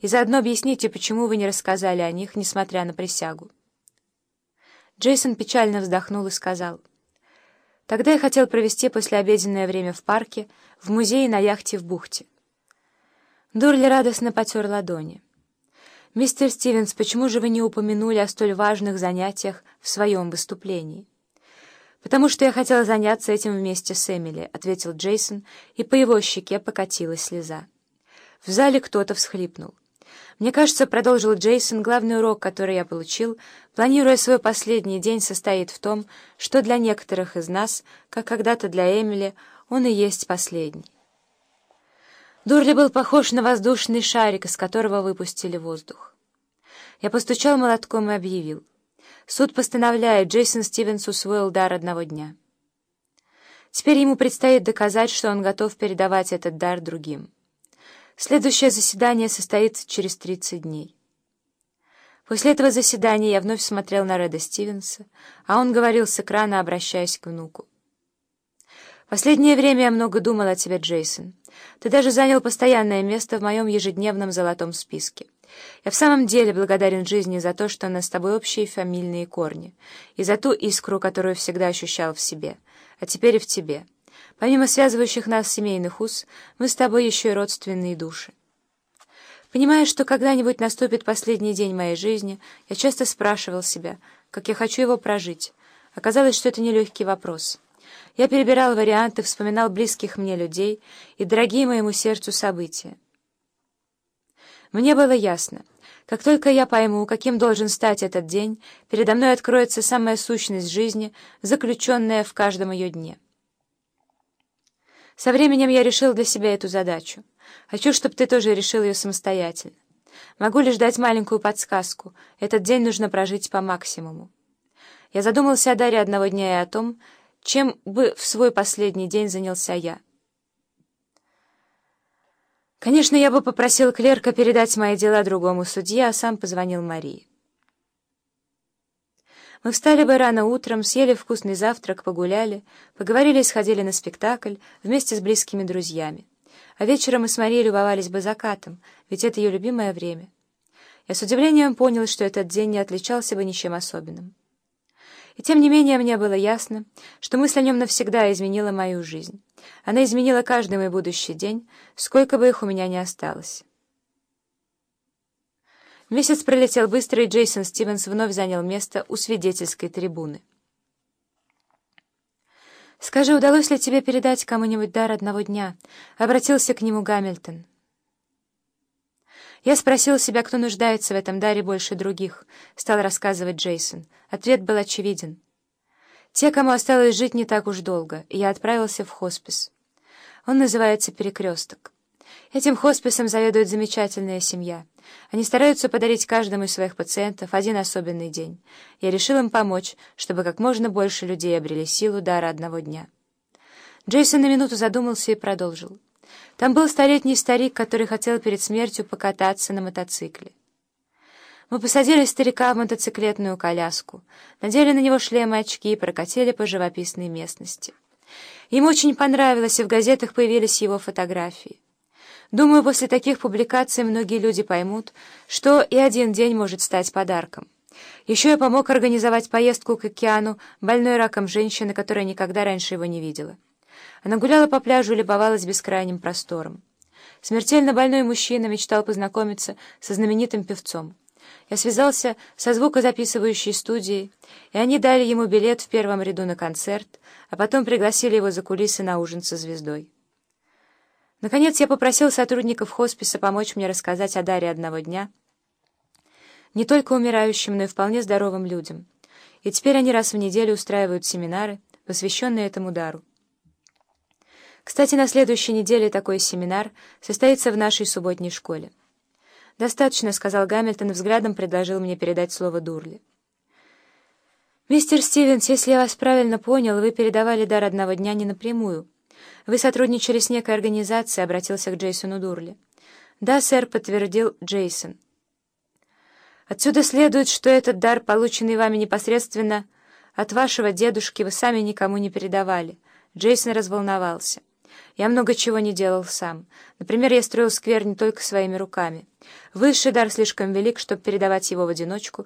и заодно объясните, почему вы не рассказали о них, несмотря на присягу». Джейсон печально вздохнул и сказал, «Тогда я хотел провести послеобеденное время в парке, в музее на яхте в бухте». Дурли радостно потер ладони. «Мистер Стивенс, почему же вы не упомянули о столь важных занятиях в своем выступлении?» «Потому что я хотела заняться этим вместе с Эмили», — ответил Джейсон, и по его щеке покатилась слеза. В зале кто-то всхлипнул. «Мне кажется, — продолжил Джейсон, — главный урок, который я получил, планируя свой последний день, состоит в том, что для некоторых из нас, как когда-то для Эмили, он и есть последний». Дурли был похож на воздушный шарик, из которого выпустили воздух. Я постучал молотком и объявил. Суд постановляет, Джейсон Стивенс усвоил дар одного дня. Теперь ему предстоит доказать, что он готов передавать этот дар другим. Следующее заседание состоится через 30 дней. После этого заседания я вновь смотрел на Реда Стивенса, а он говорил с экрана, обращаясь к внуку. «Последнее время я много думал о тебе, Джейсон. Ты даже занял постоянное место в моем ежедневном золотом списке. Я в самом деле благодарен жизни за то, что у нас с тобой общие фамильные корни, и за ту искру, которую всегда ощущал в себе, а теперь и в тебе. Помимо связывающих нас семейных уз, мы с тобой еще и родственные души. Понимая, что когда-нибудь наступит последний день моей жизни, я часто спрашивал себя, как я хочу его прожить. Оказалось, что это нелегкий вопрос. Я перебирал варианты, вспоминал близких мне людей и дорогие моему сердцу события. Мне было ясно. Как только я пойму, каким должен стать этот день, передо мной откроется самая сущность жизни, заключенная в каждом ее дне. Со временем я решил для себя эту задачу. Хочу, чтобы ты тоже решил ее самостоятельно. Могу лишь дать маленькую подсказку. Этот день нужно прожить по максимуму. Я задумался о даре одного дня и о том, чем бы в свой последний день занялся я. Конечно, я бы попросил клерка передать мои дела другому судье, а сам позвонил Марии. Мы встали бы рано утром, съели вкусный завтрак, погуляли, поговорили и сходили на спектакль вместе с близкими друзьями. А вечером мы с Марией любовались бы закатом, ведь это ее любимое время. Я с удивлением понял, что этот день не отличался бы ничем особенным. И тем не менее мне было ясно, что мысль о нем навсегда изменила мою жизнь. Она изменила каждый мой будущий день, сколько бы их у меня ни осталось. Месяц пролетел быстро, и Джейсон Стивенс вновь занял место у свидетельской трибуны. «Скажи, удалось ли тебе передать кому-нибудь дар одного дня?» — обратился к нему Гамильтон. «Я спросил себя, кто нуждается в этом даре больше других», — стал рассказывать Джейсон. Ответ был очевиден. «Те, кому осталось жить не так уж долго, и я отправился в хоспис. Он называется «Перекресток». Этим хосписом заведует замечательная семья. Они стараются подарить каждому из своих пациентов один особенный день. Я решил им помочь, чтобы как можно больше людей обрели силу дара одного дня. Джейсон на минуту задумался и продолжил. Там был столетний старик, который хотел перед смертью покататься на мотоцикле. Мы посадили старика в мотоциклетную коляску, надели на него шлемы и очки и прокатили по живописной местности. Ему очень понравилось, и в газетах появились его фотографии. Думаю, после таких публикаций многие люди поймут, что и один день может стать подарком. Еще я помог организовать поездку к океану больной раком женщины, которая никогда раньше его не видела. Она гуляла по пляжу и любовалась бескрайним простором. Смертельно больной мужчина мечтал познакомиться со знаменитым певцом. Я связался со звукозаписывающей студией, и они дали ему билет в первом ряду на концерт, а потом пригласили его за кулисы на ужин со звездой. Наконец я попросил сотрудников хосписа помочь мне рассказать о даре одного дня не только умирающим, но и вполне здоровым людям. И теперь они раз в неделю устраивают семинары, посвященные этому дару. Кстати, на следующей неделе такой семинар состоится в нашей субботней школе. «Достаточно», — сказал Гамильтон, взглядом предложил мне передать слово Дурли. «Мистер Стивенс, если я вас правильно понял, вы передавали дар одного дня не напрямую». «Вы сотрудничали с некой организацией», — обратился к Джейсону Дурли. «Да, сэр», — подтвердил Джейсон. «Отсюда следует, что этот дар, полученный вами непосредственно от вашего дедушки, вы сами никому не передавали». Джейсон разволновался. Я много чего не делал сам. Например, я строил сквер не только своими руками. Высший дар слишком велик, чтобы передавать его в одиночку,